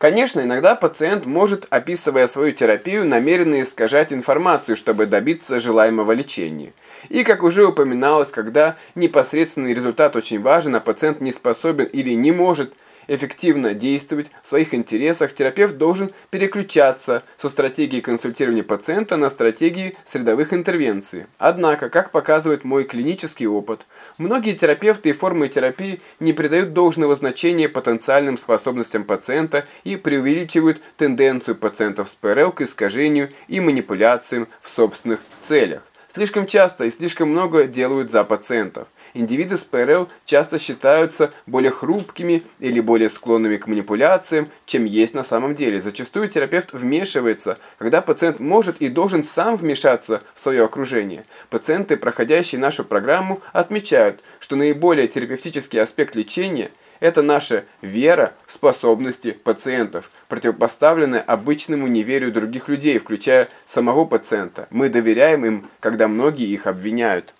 Конечно, иногда пациент может, описывая свою терапию, намеренно искажать информацию, чтобы добиться желаемого лечения. И, как уже упоминалось, когда непосредственный результат очень важен, а пациент не способен или не может эффективно действовать в своих интересах, терапевт должен переключаться со стратегии консультирования пациента на стратегии средовых интервенций. Однако, как показывает мой клинический опыт, многие терапевты и формы терапии не придают должного значения потенциальным способностям пациента и преувеличивают тенденцию пациентов с ПРЛ к искажению и манипуляциям в собственных целях. Слишком часто и слишком много делают за пациентов. Индивиды с ПРЛ часто считаются более хрупкими или более склонными к манипуляциям, чем есть на самом деле. Зачастую терапевт вмешивается, когда пациент может и должен сам вмешаться в свое окружение. Пациенты, проходящие нашу программу, отмечают, что наиболее терапевтический аспект лечения – это наша вера в способности пациентов, противопоставленная обычному неверию других людей, включая самого пациента. Мы доверяем им, когда многие их обвиняют.